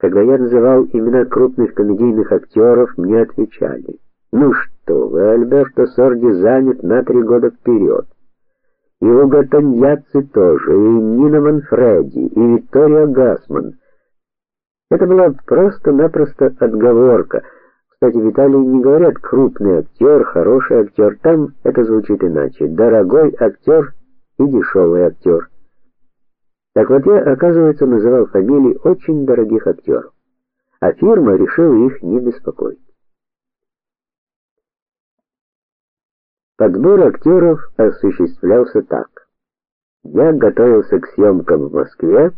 Когда я называл имена крупных комедийных актеров, мне отвечали: "Ну что вы, Альберто Сорди занят на три года вперед. И Уго Таньяцци тоже, и Нина Манфреди, и Виктория Гасман. Это была просто-напросто отговорка. Кстати, в Италии не говорят крупный актер, хороший актер, там это звучит иначе: дорогой актер и дешевый актер. Так вот я, оказывается, называл фамилии очень дорогих актеров, а фирма решила их не беспокоить. Подбор актеров осуществлялся так: я готовился к съемкам в Москве,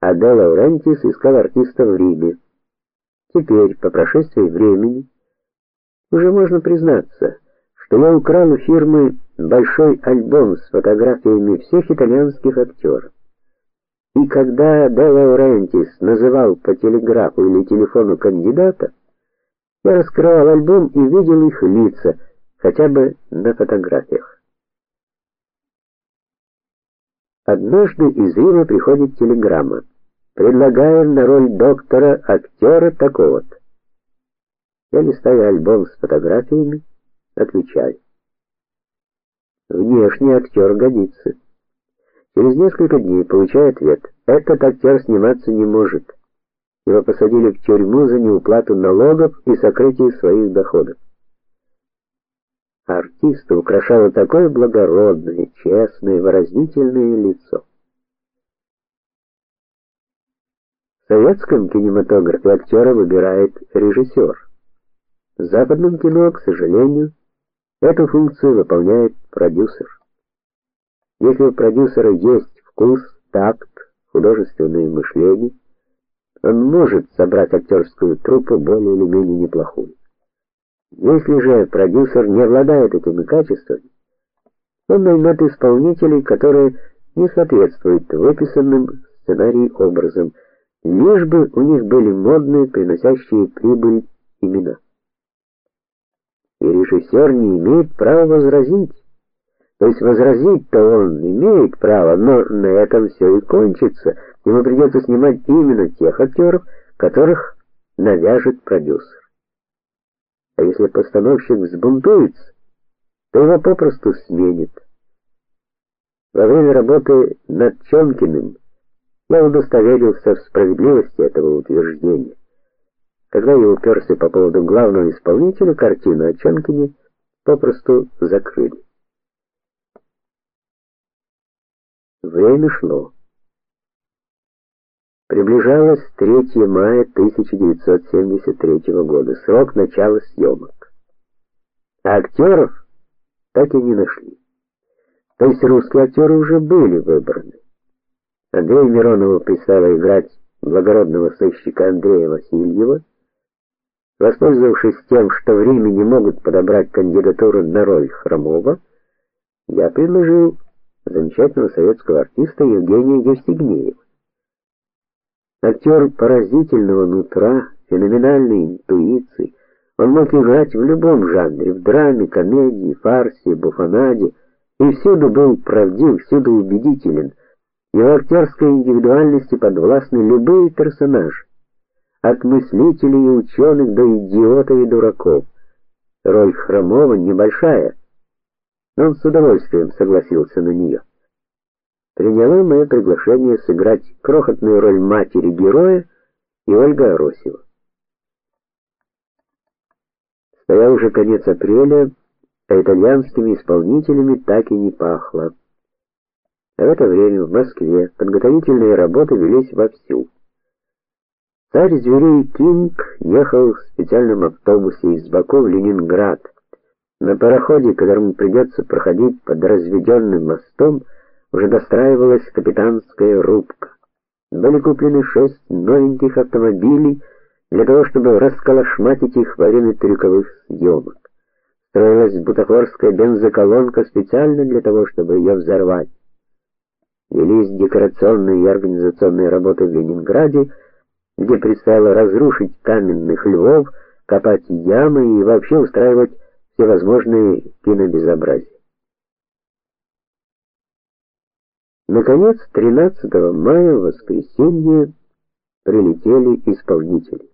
а Де Лаурентис искал артиста в Риме. Теперь, по прошествии времени, уже можно признаться, что я украл у фирмы большой альбом с фотографиями всех итальянских актеров. И когда Де Лаурентис называл по телеграфу или телефону кандидата, я раскрывал альбом и видел их лица, хотя бы на фотографиях. Однажды из Рима приходит телеграмма. Предлагаем на роль доктора актера такого-то. Я листаю альбом с фотографиями, отвечаю. Внешний актер годится. Через несколько дней получаю ответ: этот актер сниматься не может. Его посадили в тюрьму за неуплату налогов и сокрытие своих доходов. Артиста украшало такое благородное, честное, выразительное лицо. В советском кинематографе актера выбирает режиссер. В западном кино, к сожалению, эту функцию выполняет продюсер. Если у продюсера есть вкус, такт, художественное мышление, он может собрать актерскую труппу более или менее неплохую. Если же продюсер не обладает этими качествами, он наймет исполнителей, которые не соответствуют выписанным в сценарии образам, лишь бы у них были модные, приносящие прибыль имена. Режиссер не имеет права возразить. То есть возразить-то он имеет право, но на этом все и кончится. Ему придется снимать именно тех актеров, которых навяжет продюсер. А если постановщик взбунтуется, то его попросту сменит. Во время работы над Чонкиным я удостоверился в справедливости этого утверждения. Когда я уперся по поводу главного исполнителя, картины о Чонкине попросту закрыли. Время шло. Приближалось 3 мая 1973 года, срок начала съемок. А актеров так и не нашли. То есть русские актеры уже были выбраны. Андрею Миронову предстояло играть благородного сыщика Андрея Васильева. Воспользовавшись тем, что в Риме не могут подобрать кандидатуру на роль Хромова, я предложил замечательного советского артиста Евгения Евстигнеева. Актер поразительного нутра, феноменальной интуиции. Он мог играть в любом жанре, в драме, комедии, фарсе, буфонаде, и всюду был правдив, всюду убедителен. Его актерской индивидуальности подвластны любые персонажи, от мыслителей и ученых до идиотов и дураков. Роль Хромова небольшая, но он с удовольствием согласился на нее приняла мое приглашение сыграть крохотную роль матери героя и Ольга Аросева. Стоял уже конец апреля, а итальянскими исполнителями так и не пахло. В это время в Москве подготовительные работы велись вовсю. Царь зверей Кинг ехал в специальном автобусе из Баку в Ленинград. На пароходе, которому придется проходить под разведенным мостом, уже достраивалась капитанская рубка. Были куплены шесть новеньких автомобилей для того, чтобы расколошматить их во время трюковых съемок. Строилась бутафорская бензоколонка специально для того, чтобы ее взорвать. Велись декорационные и организационные работы в Ленинграде, где предстояло разрушить каменных львов, копать ямы и вообще устраивать всевозможные кинобезобразия. Наконец, 13 мая, в воскресенье, прилетели исполнители.